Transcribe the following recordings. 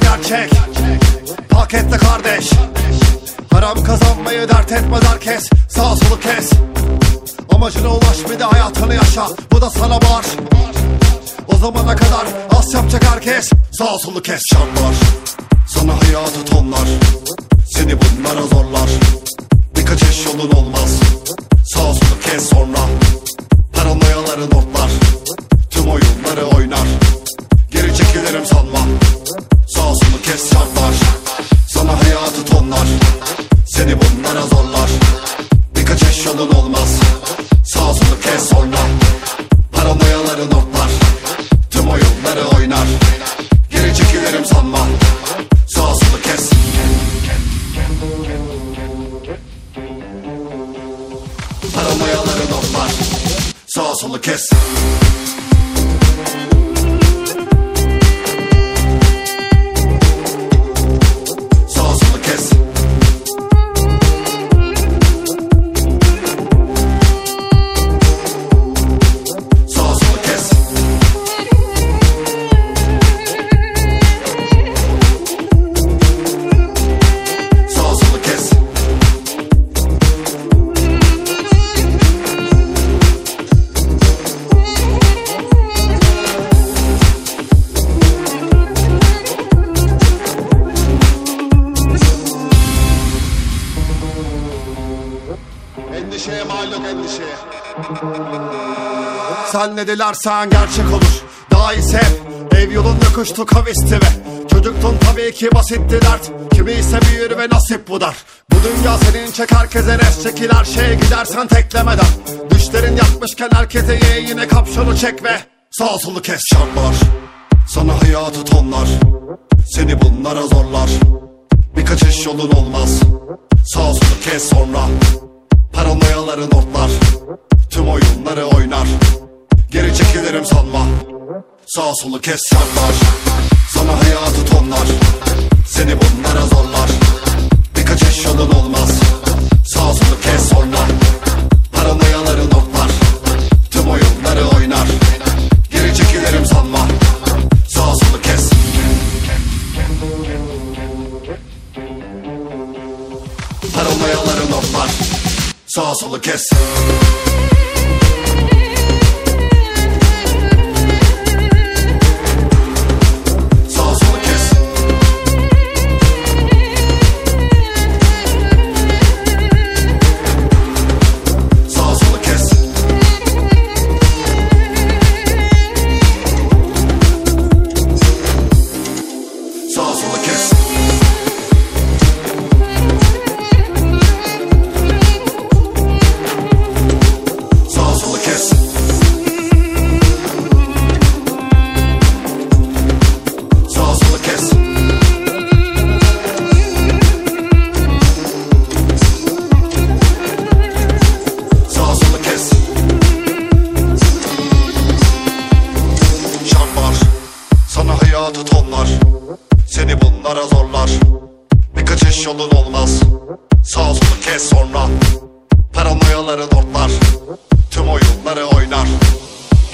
gerçek. Paketle kardeş. Haram kazanmayı dert etme herkes. Sağ solu kes. Amacına ulaş bir de hayatını yaşa. Bu da sana bağış. O zamana kadar az yapacak herkes. Sağ solu kes şartlar Paranoyaları notlar Tüm oyunları oynar. Geri çekilirim sanma. Sağ solu kes. Paranoyaları notlar Sağ solu kes Sen ne dilersen gerçek olur. Daha hep Ev yolun yokuştu kavisti ve Çocuktun tabii ki basitti dert. Kimi ise büyür ve nasip bu dar. Bu dünya senin çek herkese res. Çekil her şeye gidersen teklemeden Düşlerin yakmışken herkese ye yine kapşonu çek ve Sağ solu kes şartlar. Sana hayatı tonlar. Seni bunlara zorlar. Bir kaçış yolun olmaz. Sağ solu kes sonra. Paranoyaları notlar Tüm oyunları oynar. Geri çekilirim sanma. Sağ solu kes şartlar Sana hayatı tonlar. Seni bunlara zorlar. Bir kaçış yolun olmaz. Sağ solu kes sonra. Paranoyaları notlar Tüm oyunları oynar. Geri çekilirim sanma. Sağ solu kes. Paranoyaları notlar Sağ solu kes Bunlara zorlar Bir kaçış yolun olmaz. Sağ solu kes sonra. Paranoyaları notlar. Tüm oyunları oynar.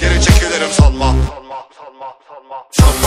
Geri çekilirim sanma. Şartlar Sana hayatı tonlar